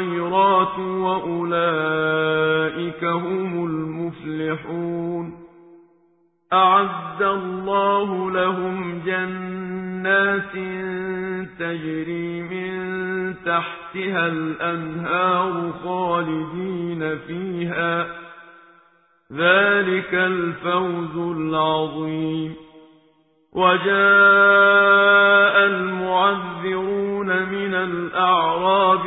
الخيرات وأولئك هم المفلحون. أعد الله لهم جنات تجري من تحتها الأنهار خالدين فيها. ذلك الفوز العظيم. وجاء المعذرون من الأعراب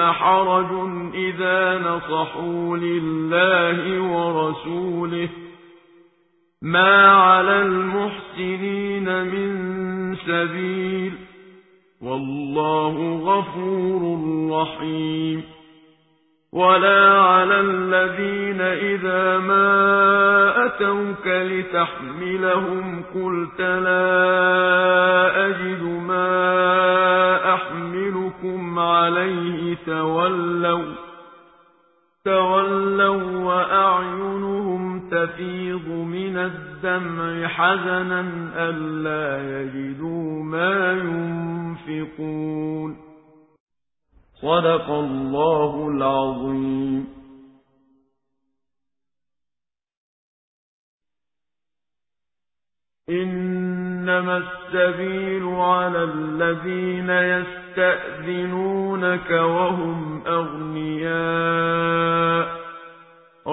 حرج إذا نصحوا لله ورسوله ما على المحسنين من سبيل والله غفور رحيم ولا على الذين إذا ما أتوك لتحملهم قلت لا أجد تولوا وأعينهم تفيض من الدمع حزنا ألا يجدوا ما ينفقون. صدق الله العظيم. إنما السبيل على الذين يستأذنونك وهم أغنياء.